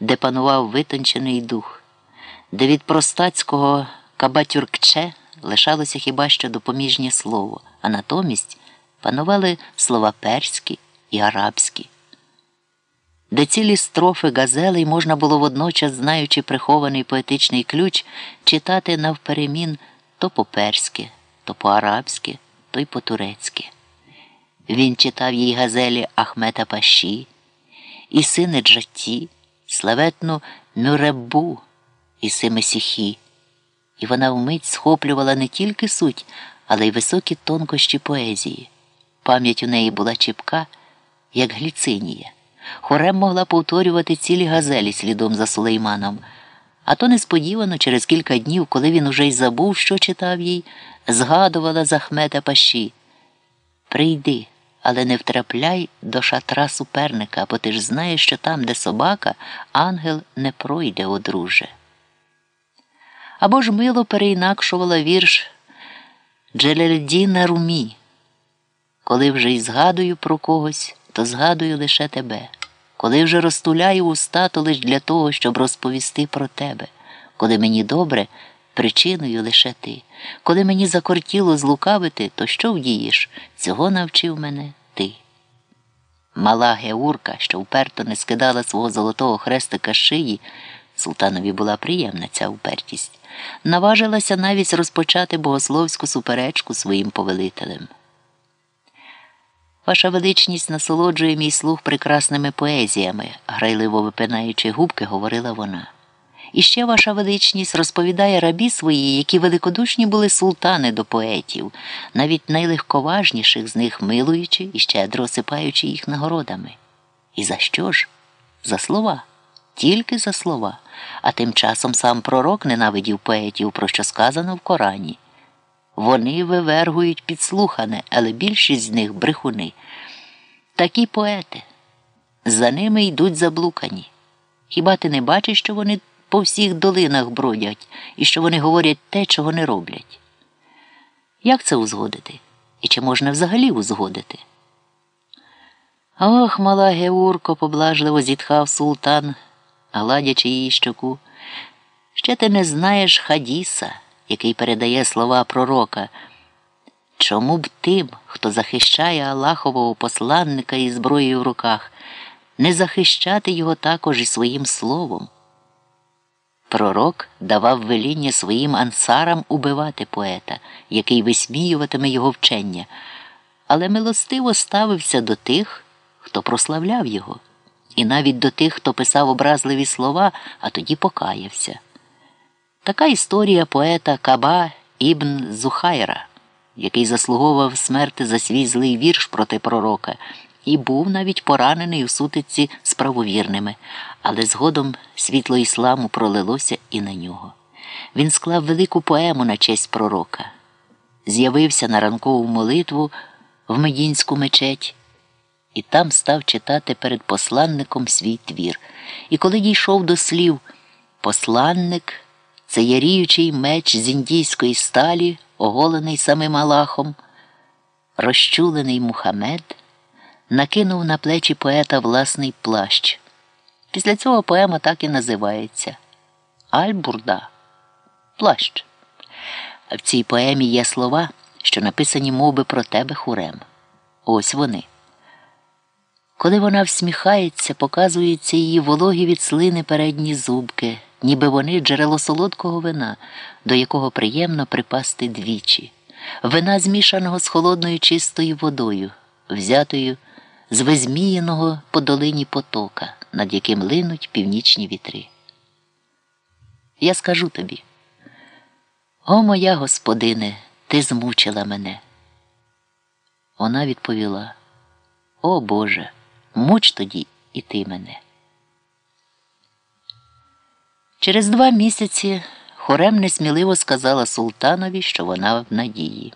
де панував витончений дух, де від простацького кабатюркче лишалося хіба що допоміжнє слово, а натомість панували слова перські і арабські, де цілі строфи газелей можна було водночас, знаючи прихований поетичний ключ, читати навперемін то по-перськи, то по-арабськи, то й по-турецьки. Він читав їй газелі Ахмета Паші, і сини Джаті, славетну Мюреббу і Семесіхі, і вона вмить схоплювала не тільки суть, але й високі тонкощі поезії. Пам'ять у неї була чіпка, як гліцинія. Хорем могла повторювати цілі газелі слідом за Сулейманом. А то несподівано, через кілька днів, коли він уже й забув, що читав їй, згадувала з Ахмета Паші. Прийди, але не втрапляй до шатра суперника, бо ти ж знаєш, що там, де собака, ангел не пройде, одруже. Або ж мило переінакшувала вірш Джелельдіна Румі. Коли вже й згадую про когось, то згадую лише тебе. Коли вже розтуляю уста, то лиш для того, щоб розповісти про тебе. Коли мені добре, причиною лише ти. Коли мені закортіло злукавити, то що вдієш? Цього навчив мене ти. Мала Геурка, що вперто не скидала свого золотого хрестика шиї, султанові була приємна ця упертість, наважилася навіть розпочати богословську суперечку своїм повелителем. Ваша величність насолоджує мій слух прекрасними поезіями, грайливо випинаючи губки, говорила вона. І ще ваша величність розповідає рабі свої, які великодушні були султани до поетів, навіть найлегковажніших з них милуючи і щедро осипаючи їх нагородами. І за що ж? За слова, тільки за слова. А тим часом сам пророк ненавидів поетів, про що сказано в Корані. Вони вивергують підслухане, але більшість з них брехуни. Такі поети. За ними йдуть заблукані. Хіба ти не бачиш, що вони по всіх долинах бродять і що вони говорять те, чого не роблять? Як це узгодити? І чи можна взагалі узгодити? Ох, мала Геурко, поблажливо зітхав султан, гладячи її щоку. Ще ти не знаєш Хадіса який передає слова пророка. Чому б тим, хто захищає Аллахового посланника із зброєю в руках, не захищати його також і своїм словом? Пророк давав веління своїм ансарам убивати поета, який висміюватиме його вчення, але милостиво ставився до тих, хто прославляв його, і навіть до тих, хто писав образливі слова, а тоді покаявся. Така історія поета Каба Ібн Зухайра, який заслуговував смерти за свій злий вірш проти пророка, і був навіть поранений у сутиці з правовірними, але згодом світло ісламу пролилося і на нього. Він склав велику поему на честь пророка, з'явився на ранкову молитву в Медінську мечеть. І там став читати перед посланником свій твір. І коли дійшов до слів посланник. Це яріючий меч з індійської сталі, оголений самим Аллахом, розчулений Мухамед, накинув на плечі поета власний плащ. Після цього поема так і називається Аль-Бурда плащ. В цій поемі є слова, що написані мови про тебе хурем. Ось вони. Коли вона всміхається, показуються її вологі від слини передні зубки ніби вони джерело солодкого вина, до якого приємно припасти двічі, вина змішаного з холодною чистою водою, взятою з визміяного по долині потока, над яким линуть північні вітри. Я скажу тобі, о моя господине, ти змучила мене. Вона відповіла: О Боже, муч тоді і ти мене. Через два місяці хорем несміливо сказала султанові, що вона в надії.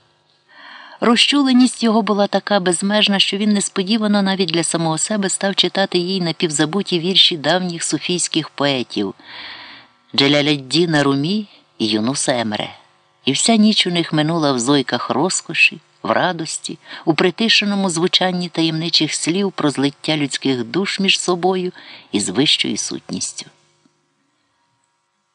Розчуленість його була така безмежна, що він несподівано навіть для самого себе став читати їй напівзабуті вірші давніх суфійських поетів Джеляляддіна Румі і Юнуса Емре. І вся ніч у них минула в зойках розкоші, в радості, у притишеному звучанні таємничих слів про злиття людських душ між собою і з вищою сутністю.